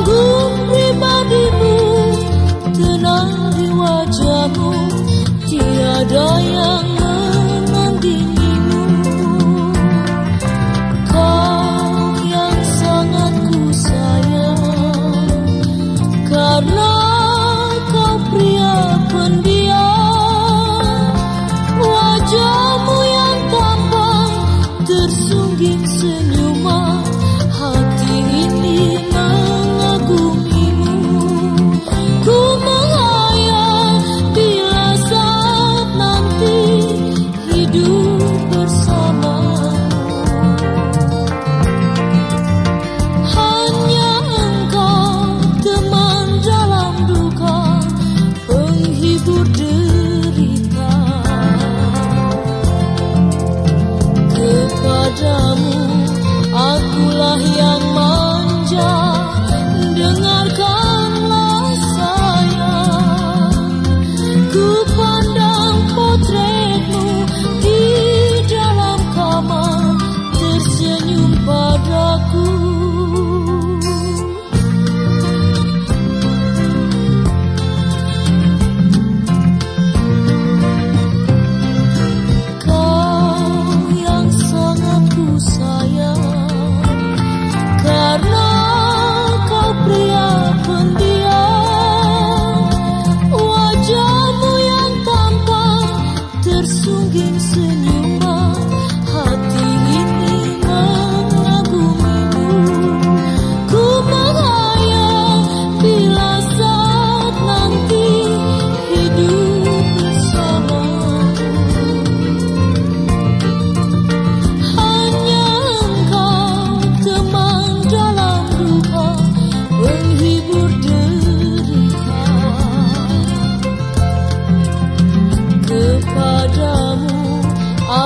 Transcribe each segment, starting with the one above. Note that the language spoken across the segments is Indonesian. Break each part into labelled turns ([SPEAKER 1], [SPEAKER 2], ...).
[SPEAKER 1] Anggun pribadimu Tenang di wajahmu Tiada yang menandingimu. Kau yang sangat ku sayang Karena kau pria pendiam. Wajahmu yang tampan Tersungging senyuman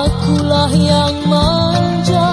[SPEAKER 1] akulah yang manja.